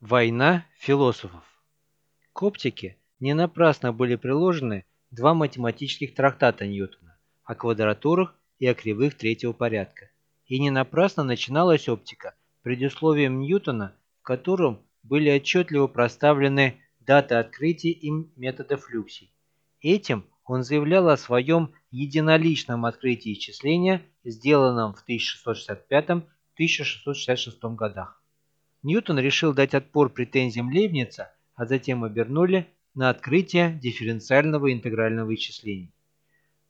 Война философов. К оптике не напрасно были приложены два математических трактата Ньютона о квадратурах и о кривых третьего порядка. И не напрасно начиналась оптика предусловием Ньютона, в котором были отчетливо проставлены даты открытия им метода флюксий. Этим он заявлял о своем единоличном открытии исчисления, сделанном в 1665-1666 годах. Ньютон решил дать отпор претензиям Лейбница, а затем обернули на открытие дифференциального интегрального исчисления.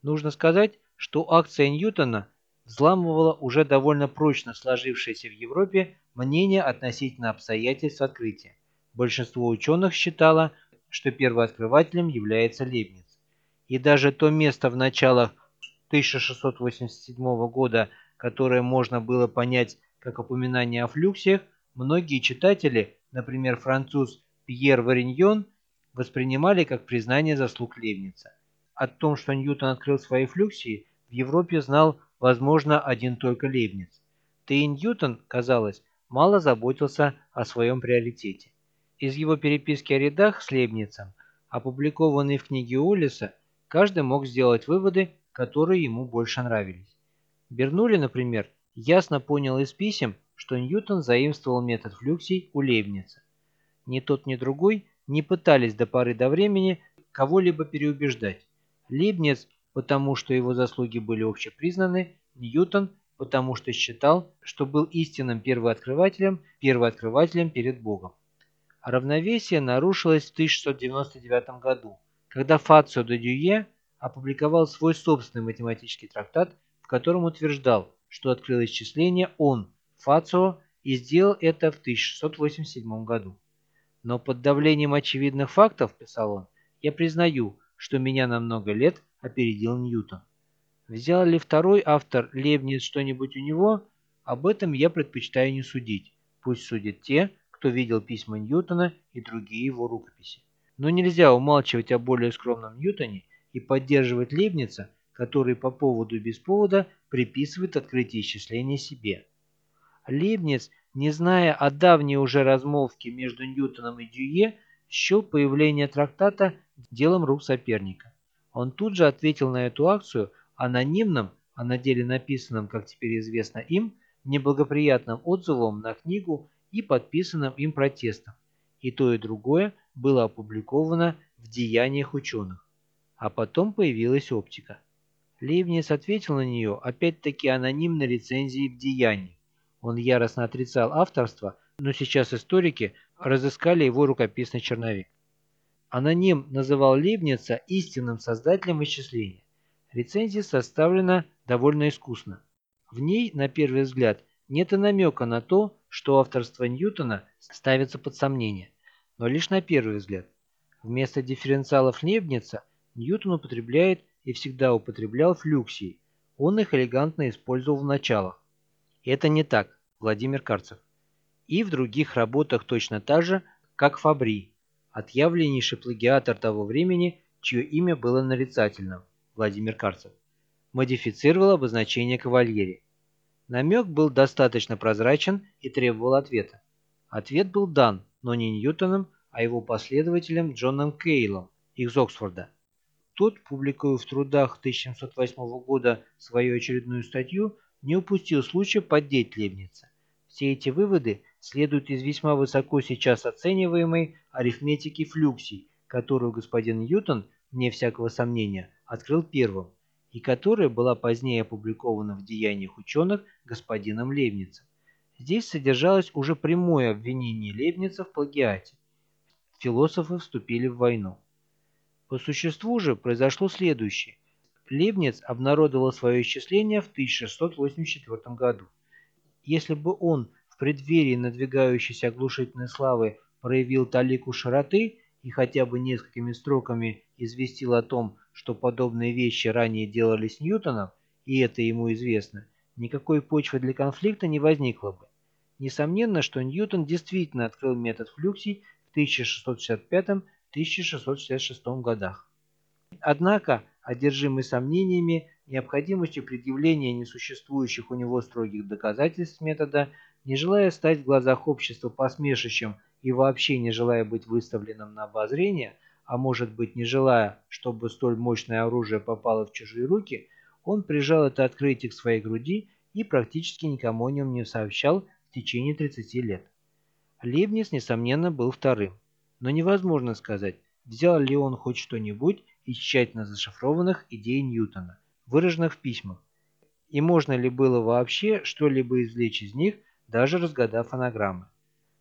Нужно сказать, что акция Ньютона взламывала уже довольно прочно сложившееся в Европе мнение относительно обстоятельств открытия. Большинство ученых считало, что первооткрывателем является Лейбниц. И даже то место в началах 1687 года, которое можно было понять как упоминание о флюксиях, Многие читатели, например, француз Пьер Вариньон, воспринимали как признание заслуг Левница. О том, что Ньютон открыл свои флюксии, в Европе знал, возможно, один только Лейбниц. Да Ньютон, казалось, мало заботился о своем приоритете. Из его переписки о рядах с Лейбницем, опубликованной в книге Уоллеса, каждый мог сделать выводы, которые ему больше нравились. Бернули, например, ясно понял из писем, что Ньютон заимствовал метод флюксий у Лейбница. Ни тот, ни другой не пытались до поры до времени кого-либо переубеждать. Лейбниц, потому что его заслуги были общепризнаны, Ньютон, потому что считал, что был истинным первооткрывателем, первооткрывателем перед Богом. равновесие нарушилось в 1699 году, когда Фацио де Дюе опубликовал свой собственный математический трактат, в котором утверждал, что открыл исчисление он, Фацио и сделал это в 1687 году. Но под давлением очевидных фактов, писал он, я признаю, что меня на много лет опередил Ньютон. Взял ли второй автор Лебниц что-нибудь у него, об этом я предпочитаю не судить. Пусть судят те, кто видел письма Ньютона и другие его рукописи. Но нельзя умалчивать о более скромном Ньютоне и поддерживать Лебница, который по поводу и без повода приписывает открытие исчисления себе. Лейбниц, не зная о давней уже размолвке между Ньютоном и Дюе, счел появление трактата делом рук соперника. Он тут же ответил на эту акцию анонимным, а на деле написанным, как теперь известно им, неблагоприятным отзывом на книгу и подписанным им протестом. И то, и другое было опубликовано в «Деяниях ученых». А потом появилась оптика. Лейбниц ответил на нее опять-таки анонимной рецензией в «Деяниях». Он яростно отрицал авторство, но сейчас историки разыскали его рукописный черновик. Аноним называл Лейбница истинным создателем исчисления. Рецензия составлена довольно искусно. В ней, на первый взгляд, нет и намека на то, что авторство Ньютона ставится под сомнение, но лишь на первый взгляд. Вместо дифференциалов Лейбница Ньютон употребляет и всегда употреблял флюксии. Он их элегантно использовал в началах. Это не так, Владимир Карцев. И в других работах точно так же, как Фабри, отъявленнейший плагиатор того времени, чье имя было нарицательным, Владимир Карцев, модифицировал обозначение кавальери. Намек был достаточно прозрачен и требовал ответа. Ответ был дан, но не Ньютоном, а его последователем Джоном Кейлом из Оксфорда. Тот, публикуя в трудах 1708 года свою очередную статью, не упустил случая поддеть Лебница. Все эти выводы следуют из весьма высоко сейчас оцениваемой арифметики флюксий, которую господин Ньютон, вне всякого сомнения, открыл первым, и которая была позднее опубликована в «Деяниях ученых» господином Лейбницем. Здесь содержалось уже прямое обвинение Лейбница в плагиате. Философы вступили в войну. По существу же произошло следующее – Лейбниц обнародовал свое исчисление в 1684 году. Если бы он в преддверии надвигающейся оглушительной славы проявил талику широты и хотя бы несколькими строками известил о том, что подобные вещи ранее делались Ньютоном, и это ему известно, никакой почвы для конфликта не возникло бы. Несомненно, что Ньютон действительно открыл метод флюксий в 1665-1666 годах. Однако одержимый сомнениями, необходимостью предъявления несуществующих у него строгих доказательств метода, не желая стать в глазах общества посмешищем и вообще не желая быть выставленным на обозрение, а может быть не желая, чтобы столь мощное оружие попало в чужие руки, он прижал это открытие к своей груди и практически никому о нем не сообщал в течение 30 лет. Лейбниц, несомненно, был вторым. Но невозможно сказать, взял ли он хоть что-нибудь из тщательно зашифрованных идей Ньютона, выраженных в письмах, и можно ли было вообще что-либо извлечь из них, даже разгадав анаграммы.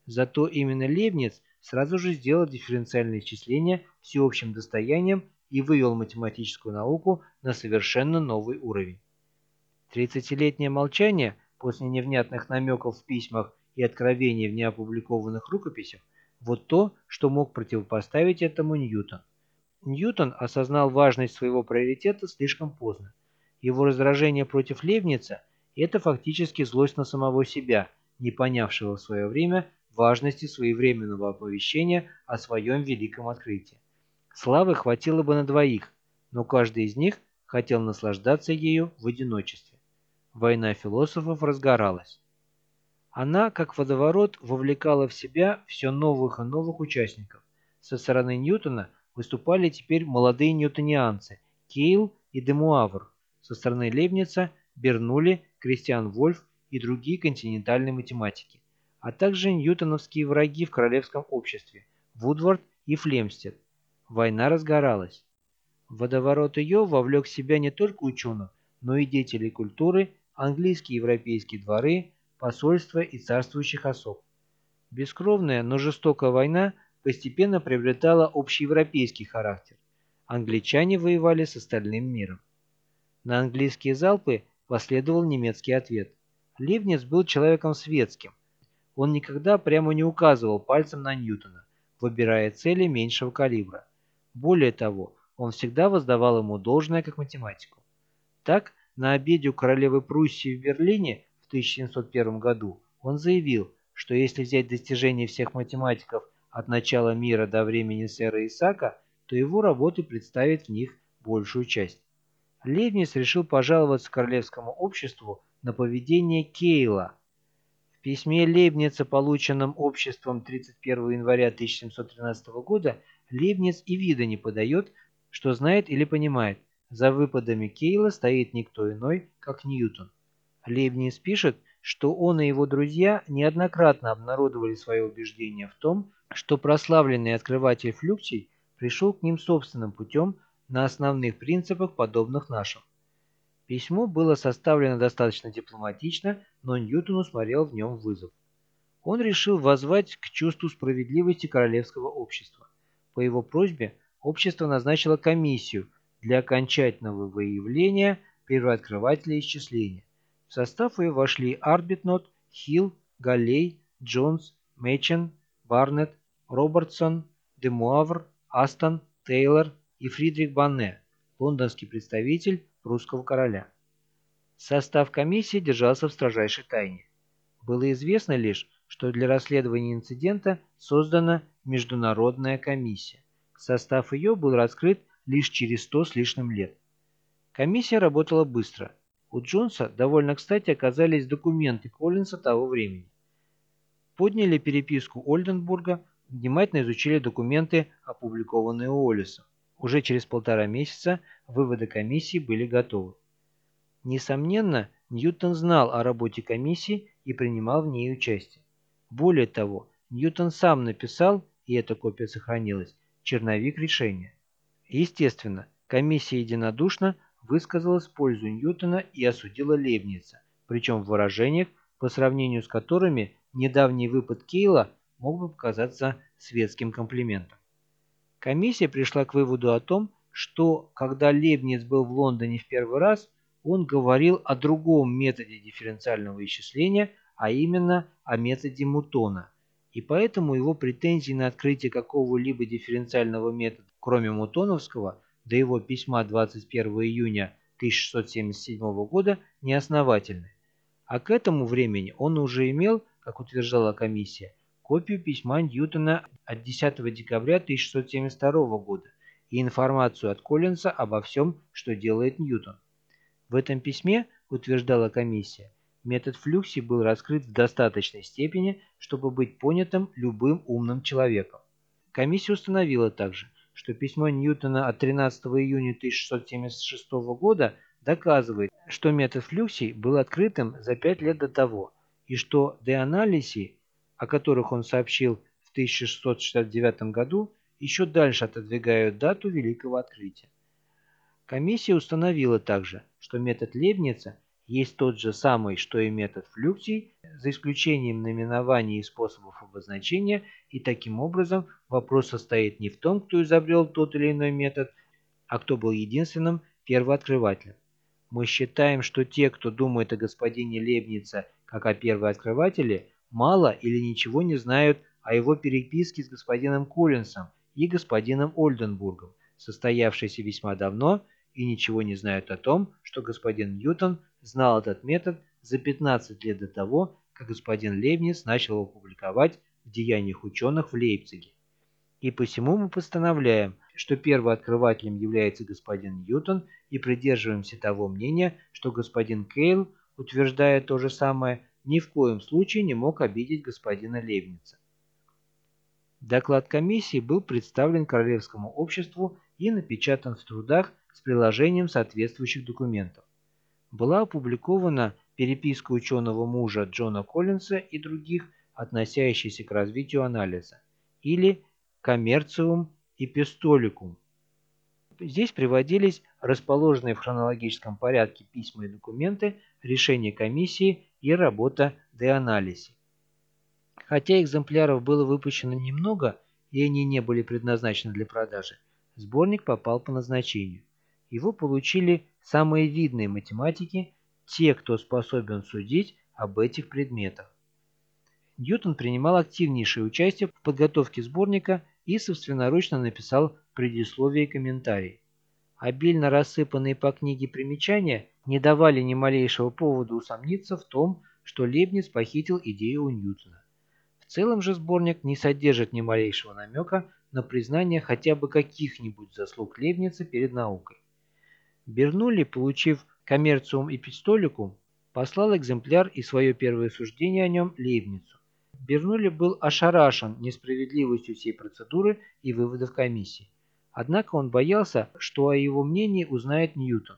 Зато именно Лейбниц сразу же сделал дифференциальное исчисление всеобщим достоянием и вывел математическую науку на совершенно новый уровень. Тридцатилетнее молчание после невнятных намеков в письмах и откровений в неопубликованных рукописях – вот то, что мог противопоставить этому Ньютон. Ньютон осознал важность своего приоритета слишком поздно. Его раздражение против Левница – это фактически злость на самого себя, не понявшего в свое время важности своевременного оповещения о своем великом открытии. Славы хватило бы на двоих, но каждый из них хотел наслаждаться ею в одиночестве. Война философов разгоралась. Она, как водоворот, вовлекала в себя все новых и новых участников. Со стороны Ньютона выступали теперь молодые ньютонианцы Кейл и Демуавр, со стороны Лейбница Бернули, Кристиан Вольф и другие континентальные математики, а также ньютоновские враги в королевском обществе Вудвард и Флемстед. Война разгоралась. Водоворот ее вовлек в себя не только ученых, но и деятелей культуры, английские и европейские дворы, посольства и царствующих особ. Бескровная, но жестокая война постепенно приобретала общеевропейский характер. Англичане воевали с остальным миром. На английские залпы последовал немецкий ответ. Ливнец был человеком светским. Он никогда прямо не указывал пальцем на Ньютона, выбирая цели меньшего калибра. Более того, он всегда воздавал ему должное как математику. Так, на обеде у королевы Пруссии в Берлине в 1701 году он заявил, что если взять достижения всех математиков от начала мира до времени сэра Исака, то его работы представят в них большую часть. Лейбниц решил пожаловаться королевскому обществу на поведение Кейла. В письме Лейбница, полученном обществом 31 января 1713 года, Лейбниц и вида не подает, что знает или понимает, за выпадами Кейла стоит никто иной, как Ньютон. Лейбниц пишет, что он и его друзья неоднократно обнародовали свое убеждение в том, что прославленный открыватель флюксий пришел к ним собственным путем на основных принципах, подобных нашим. Письмо было составлено достаточно дипломатично, но Ньютон усмотрел в нем вызов. Он решил воззвать к чувству справедливости королевского общества. По его просьбе общество назначило комиссию для окончательного выявления первооткрывателя исчисления. В состав ее вошли Арбитнот, Хилл, Галлей, Джонс, Мэчен, Барнетт, Робертсон, Демуавр, Астон, Тейлор и Фридрих Банне, лондонский представитель русского короля. Состав комиссии держался в строжайшей тайне. Было известно лишь, что для расследования инцидента создана Международная комиссия. Состав ее был раскрыт лишь через сто с лишним лет. Комиссия работала быстро. У Джонса довольно кстати оказались документы Коллинса того времени. Подняли переписку Ольденбурга, внимательно изучили документы, опубликованные Уоллесом. Уже через полтора месяца выводы комиссии были готовы. Несомненно, Ньютон знал о работе комиссии и принимал в ней участие. Более того, Ньютон сам написал, и эта копия сохранилась, черновик решения. Естественно, комиссия единодушно высказалась в пользу Ньютона и осудила Лейбница, причем в выражениях, по сравнению с которыми недавний выпад Кейла мог бы показаться светским комплиментом. Комиссия пришла к выводу о том, что, когда Лейбниц был в Лондоне в первый раз, он говорил о другом методе дифференциального исчисления, а именно о методе Мутона. И поэтому его претензии на открытие какого-либо дифференциального метода, кроме Мутоновского, до его письма 21 июня 1677 года, неосновательны. А к этому времени он уже имел, как утверждала комиссия, копию письма Ньютона от 10 декабря 1672 года и информацию от Коллинса обо всем, что делает Ньютон. В этом письме, утверждала комиссия, метод флюкси был раскрыт в достаточной степени, чтобы быть понятым любым умным человеком. Комиссия установила также, что письмо Ньютона от 13 июня 1676 года доказывает, что метод флюксий был открытым за пять лет до того, и что деанализи, о которых он сообщил в 1669 году, еще дальше отодвигают дату великого открытия. Комиссия установила также, что метод Лейбница есть тот же самый, что и метод флюксий, за исключением наименований и способов обозначения, и таким образом вопрос состоит не в том, кто изобрел тот или иной метод, а кто был единственным первооткрывателем. Мы считаем, что те, кто думает о господине Лейбнице как о первооткрывателе, мало или ничего не знают о его переписке с господином Коллинсом и господином Ольденбургом, состоявшейся весьма давно, и ничего не знают о том, что господин Ньютон знал этот метод за 15 лет до того, господин Лейбниц начал его публиковать в «Деяниях ученых» в Лейпциге. И посему мы постановляем, что первооткрывателем является господин Ньютон и придерживаемся того мнения, что господин Кейл, утверждая то же самое, ни в коем случае не мог обидеть господина Лейбница. Доклад комиссии был представлен Королевскому обществу и напечатан в трудах с приложением соответствующих документов. Была опубликована переписка ученого мужа Джона Коллинса и других, относящаяся к развитию анализа, или коммерциум эпистоликум. Здесь приводились расположенные в хронологическом порядке письма и документы, решения комиссии и работа деанализи. Хотя экземпляров было выпущено немного, и они не были предназначены для продажи, сборник попал по назначению. Его получили самые видные математики, те, кто способен судить об этих предметах. Ньютон принимал активнейшее участие в подготовке сборника и собственноручно написал предисловие и комментарий. Обильно рассыпанные по книге примечания не давали ни малейшего повода усомниться в том, что Лейбниц похитил идею у Ньютона. В целом же сборник не содержит ни малейшего намека на признание хотя бы каких-нибудь заслуг Лейбница перед наукой. Бернулли, получив коммерциум эпистоликум, послал экземпляр и свое первое суждение о нем Лейбницу. Бернулли был ошарашен несправедливостью всей процедуры и выводов комиссии. Однако он боялся, что о его мнении узнает Ньютон.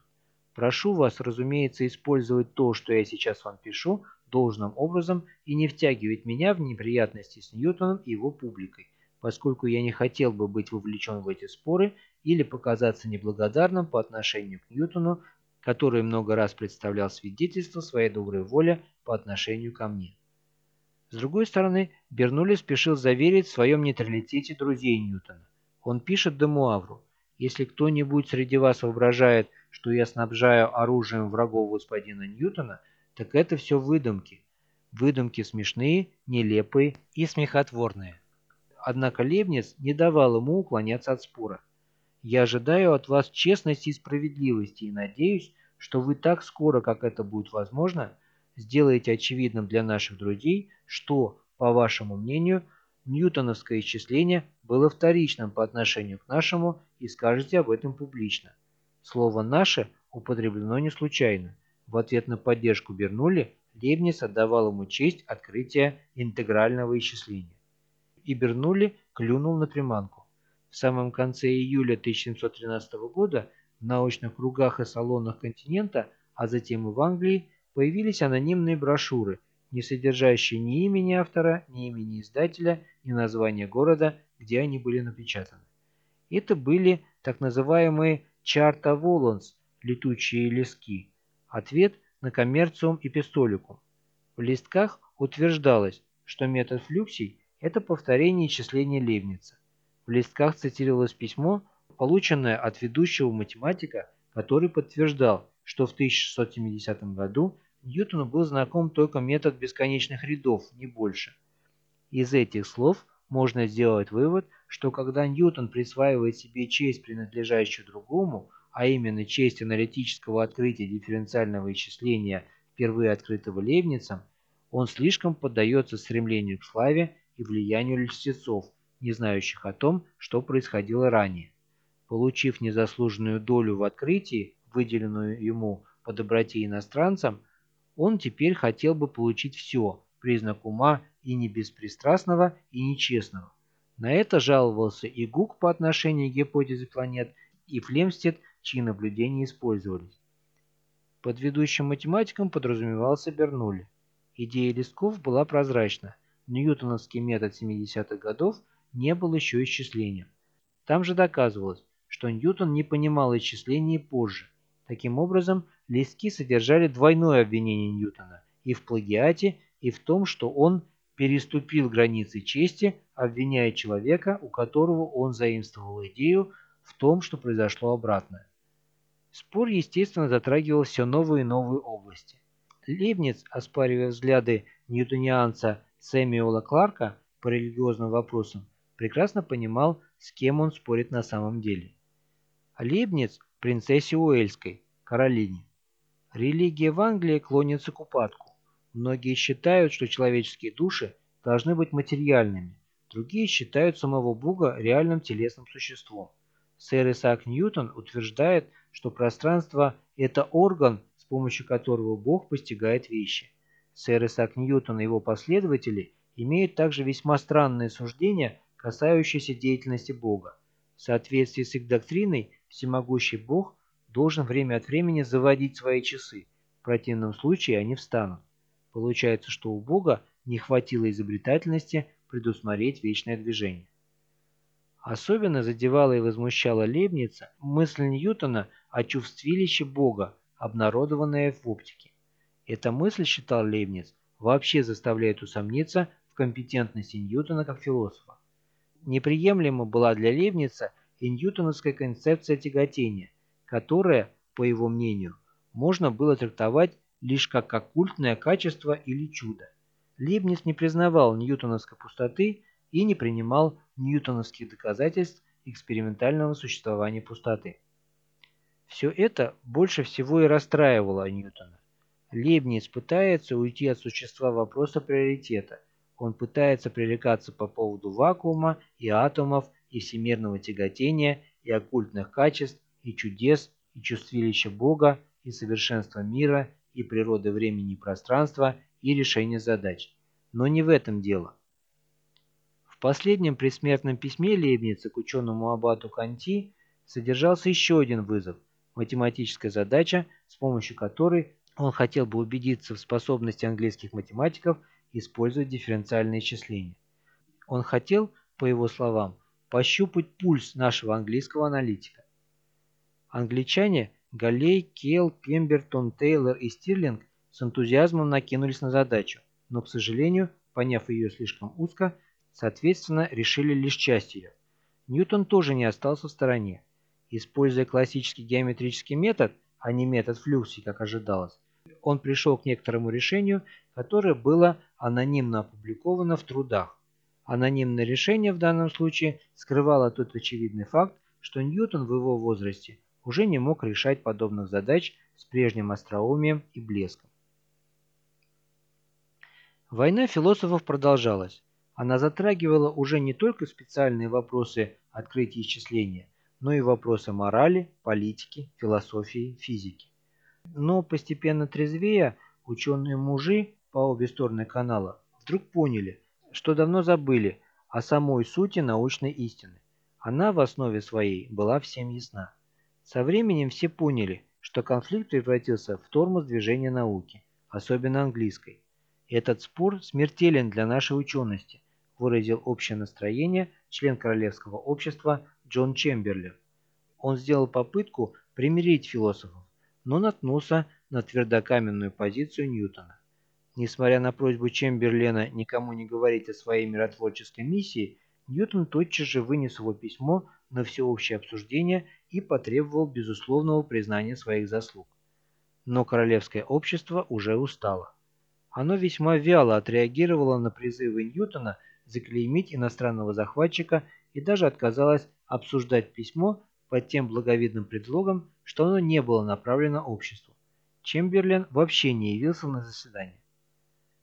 Прошу вас, разумеется, использовать то, что я сейчас вам пишу, должным образом и не втягивать меня в неприятности с Ньютоном и его публикой, поскольку я не хотел бы быть вовлечен в эти споры или показаться неблагодарным по отношению к Ньютону, который много раз представлял свидетельство своей доброй воли по отношению ко мне. С другой стороны, Бернули спешил заверить в своем нейтралитете друзей Ньютона. Он пишет Демуавру, «Если кто-нибудь среди вас воображает, что я снабжаю оружием врагов господина Ньютона, так это все выдумки. Выдумки смешные, нелепые и смехотворные». Однако Лебниц не давал ему уклоняться от спора. Я ожидаю от вас честности и справедливости и надеюсь, что вы так скоро, как это будет возможно, сделаете очевидным для наших друзей, что, по вашему мнению, ньютоновское исчисление было вторичным по отношению к нашему и скажете об этом публично. Слово «наше» употреблено не случайно. В ответ на поддержку Бернулли Лейбниц отдавал ему честь открытия интегрального исчисления. И Бернулли клюнул на приманку. В самом конце июля 1713 года в научных кругах и салонах континента, а затем и в Англии, появились анонимные брошюры, не содержащие ни имени автора, ни имени издателя, ни названия города, где они были напечатаны. Это были так называемые «чарта воланс» – летучие лески, ответ на коммерциум эпистоликум. В листках утверждалось, что метод флюксий – это повторение числения Лейбница. В листках цитировалось письмо, полученное от ведущего математика, который подтверждал, что в 1670 году Ньютону был знаком только метод бесконечных рядов, не больше. Из этих слов можно сделать вывод, что когда Ньютон присваивает себе честь, принадлежащую другому, а именно честь аналитического открытия дифференциального исчисления, впервые открытого Лейбницем, он слишком поддается стремлению к славе и влиянию льстецов, не знающих о том, что происходило ранее. Получив незаслуженную долю в открытии, выделенную ему по доброте иностранцам, он теперь хотел бы получить все, признак ума и не беспристрастного, и нечестного. На это жаловался и Гук по отношению к гипотезе планет, и Флемстед, чьи наблюдения использовались. Под ведущим математиком подразумевался Бернулли. Идея листков была прозрачна. Ньютоновский метод 70-х годов не был еще исчислением. Там же доказывалось, что Ньютон не понимал исчислений позже. Таким образом, листки содержали двойное обвинение Ньютона и в плагиате, и в том, что он переступил границы чести, обвиняя человека, у которого он заимствовал идею, в том, что произошло обратное. Спор, естественно, затрагивал все новые и новые области. Лейбниц, оспаривая взгляды ньютонианца Сэмюэла Кларка по религиозным вопросам, прекрасно понимал, с кем он спорит на самом деле. Лейбниц – принцессе Уэльской, Каролине. Религия в Англии клонится к упадку. Многие считают, что человеческие души должны быть материальными, другие считают самого Бога реальным телесным существом. Сэр Исаак Ньютон утверждает, что пространство – это орган, с помощью которого Бог постигает вещи. Сэр Исаак Ньютон и его последователи имеют также весьма странные суждения, касающиеся деятельности Бога. В соответствии с их доктриной, всемогущий Бог должен время от времени заводить свои часы, в противном случае они встанут. Получается, что у Бога не хватило изобретательности предусмотреть вечное движение. Особенно задевала и возмущала Лейбница мысль Ньютона о чувствилище Бога, обнародованная в оптике. Эта мысль, считал Лейбниц, вообще заставляет усомниться в компетентности Ньютона как философа. Неприемлема была для Лейбница и ньютоновская концепция тяготения, которая, по его мнению, можно было трактовать лишь как оккультное качество или чудо. Лейбниц не признавал ньютоновской пустоты и не принимал ньютоновских доказательств экспериментального существования пустоты. Все это больше всего и расстраивало Ньютона. Лейбниц пытается уйти от существа вопроса приоритета. Он пытается пререкаться по поводу вакуума и атомов, и всемирного тяготения, и оккультных качеств, и чудес, и чувствилища Бога, и совершенства мира, и природы времени и пространства, и решения задач. Но не в этом дело. В последнем предсмертном письме Лейбница к ученому аббату Канти содержался еще один вызов – математическая задача, с помощью которой он хотел бы убедиться в способности английских математиков использовать дифференциальные исчисления. Он хотел, по его словам, пощупать пульс нашего английского аналитика. Англичане Галлей, Кейл, Пембертон, Тейлор и Стирлинг с энтузиазмом накинулись на задачу, но, к сожалению, поняв ее слишком узко, соответственно, решили лишь часть ее. Ньютон тоже не остался в стороне. Используя классический геометрический метод, а не метод флюксии, как ожидалось, он пришел к некоторому решению, которое было анонимно опубликовано в трудах. Анонимное решение в данном случае скрывало тот очевидный факт, что Ньютон в его возрасте уже не мог решать подобных задач с прежним остроумием и блеском. Война философов продолжалась. Она затрагивала уже не только специальные вопросы открытия исчисления, но и вопросы морали, политики, философии, физики. Но постепенно трезвея, ученые-мужи по обе стороны канала вдруг поняли, что давно забыли о самой сути научной истины. Она в основе своей была всем ясна. Со временем все поняли, что конфликт превратился в тормоз движения науки, особенно английской. Этот спор смертелен для нашей учености, выразил общее настроение член Королевского общества Джон Чемберлер. Он сделал попытку примирить философов, но наткнулся на твердокаменную позицию Ньютона. Несмотря на просьбу Чемберлена никому не говорить о своей миротворческой миссии, Ньютон тотчас же вынес его письмо на всеобщее обсуждение и потребовал безусловного признания своих заслуг. Но королевское общество уже устало. Оно весьма вяло отреагировало на призывы Ньютона заклеймить иностранного захватчика и даже отказалось обсуждать письмо под тем благовидным предлогом, что оно не было направлено обществу. Чемберлен вообще не явился на заседание.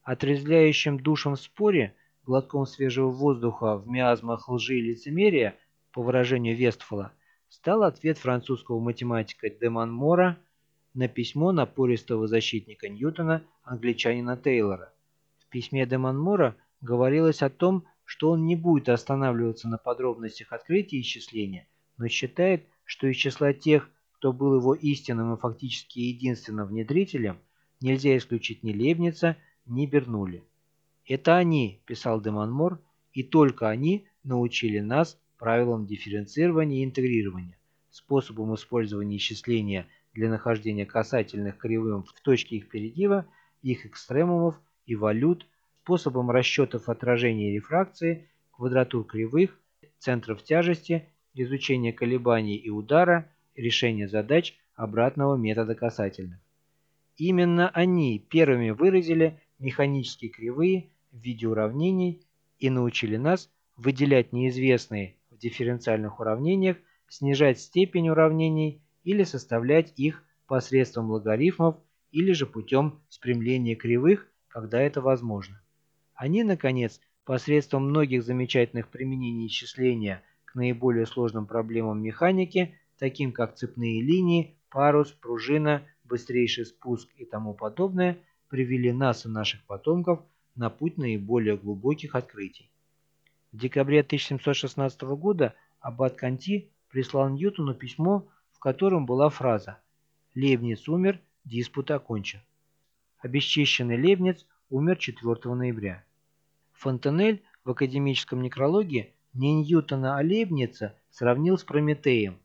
Отрезвляющим душам в споре, глотком свежего воздуха в миазмах лжи и лицемерия, по выражению Вестфола, стал ответ французского математика Деман Мора на письмо напористого защитника Ньютона, англичанина Тейлора. В письме де Монмора говорилось о том, что он не будет останавливаться на подробностях открытия исчисления, но считает, что из числа тех, кто был его истинным и фактически единственным внедрителем, нельзя исключить ни Лейбница, ни Бернули. «Это они», – писал де Монмор, – «и только они научили нас правилам дифференцирования и интегрирования, способом использования исчисления для нахождения касательных кривым в точке их перегиба, их экстремумов и валют, способом расчетов отражения и рефракции, квадратур кривых, центров тяжести, изучения колебаний и удара, решения задач обратного метода касательных. Именно они первыми выразили механические кривые в виде уравнений и научили нас выделять неизвестные в дифференциальных уравнениях, снижать степень уравнений или составлять их посредством логарифмов или же путем спрямления кривых, когда это возможно. Они, наконец, посредством многих замечательных применений исчисления к наиболее сложным проблемам механики, таким как цепные линии, парус, пружина, быстрейший спуск и тому подобное, привели нас и наших потомков на путь наиболее глубоких открытий. В декабре 1716 года аббат Канти прислал Ньютону письмо, в котором была фраза «Лейбниц умер, диспут окончен». Обесчищенный Лейбниц умер 4 ноября. Фонтенель в академическом некрологе не Ньютона, а Лейбница сравнил с Прометеем,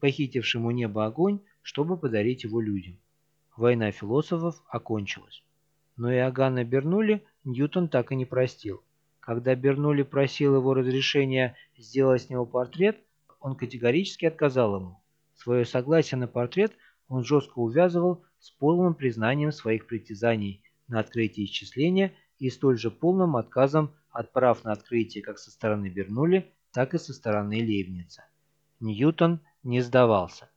похитившим у неба огонь, чтобы подарить его людям. Война философов окончилась. Но Иоганна Бернули Ньютон так и не простил. Когда Бернули просил его разрешения сделать с него портрет, он категорически отказал ему. Свое согласие на портрет он жестко увязывал с полным признанием своих притязаний на открытие исчисления и столь же полным отказом от прав на открытие как со стороны Бернули, так и со стороны Лейбница. Ньютон не сдавался.